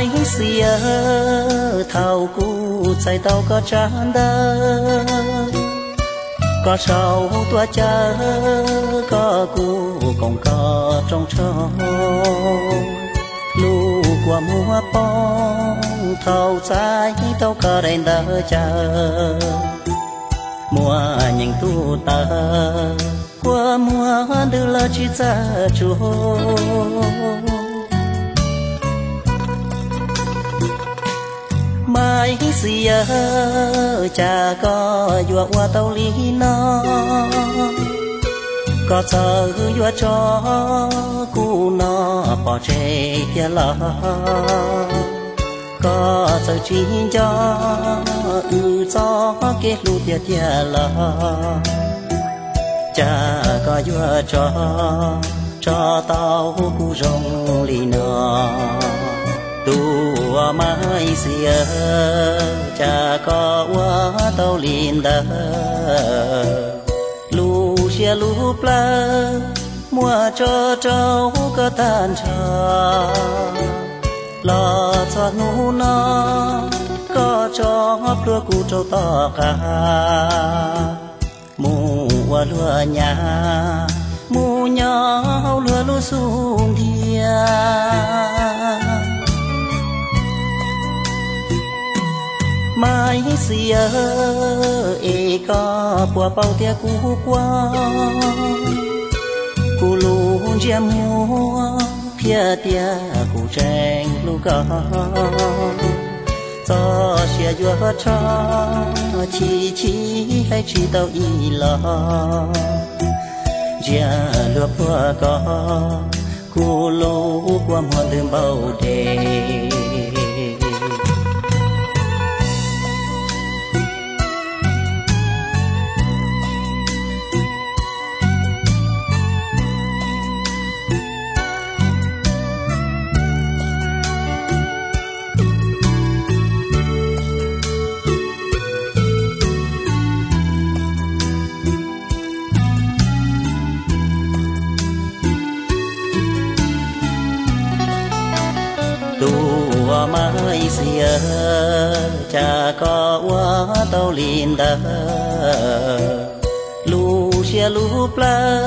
mai có sầu tua có còn trong qua mùa bóng thâu trái tàu có đèn đỡ chờ mùa nhìn tu ta qua mùa đưa là chỉ cha chúa xìa cha có dùa qua tàu lý nó. Có sợ dùa cho cu nó, bỏ trẻ kia lo có sợ chỉ cho ư cho cái lu tia tia lo cha có dùa cho cho tao cu rồng lì nó ไม้เสียจะก็ว่าเต้าลีนเดอลูเชียลูปลามัวจอเจ้าก็ตานชาลอจอนูนอก็จอพลัวกูเจ้าต่อกามูว่าลัวหยามูยอลัวลูสูงเดีย tua mai xìa cha có quá tàu liền đờ lu xia lu pla mua cho cháu có tan trà lo cho nu nó có cho hấp lúa cụ trâu to cả mùa lúa nhà mùa nhỏ lúa lúa xuống thiên mai xìa e có bùa bao tia cú qua cú lu chia mua phía tia cú tranh lu có cho xia dùa cho chi chi hay chi tàu y lo chia lúa bùa có cú lu qua mua đường bao đề. tua mai xìa cha có quá tàu liền đờ lu xia lu pla,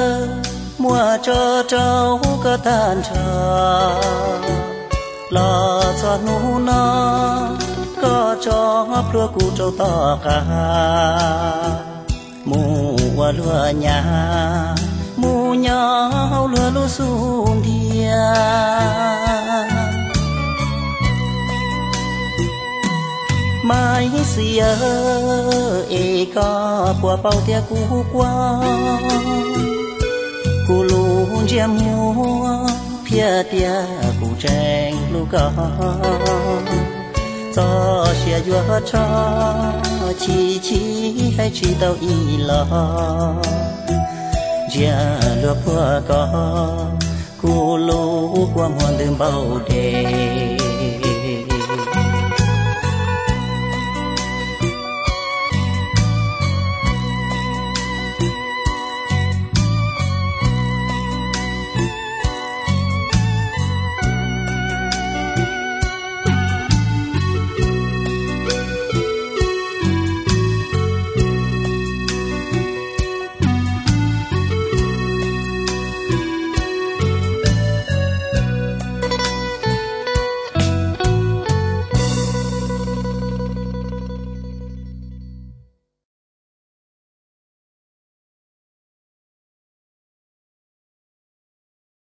mua cho cháu có tan trà lo cho nu nó, có cho hấp lúa cụ trâu to cả. Mùa lúa nhà mu nhỏ, lúa lúa xuống thiên mai xìa e có bùa bao tia cú qua. Cú lu chia mua phía tia cú tranh lu có cho xia dùa cho chi chi hay chi tàu y lo chia lúa bùa có cú lu qua muôn đường bao đề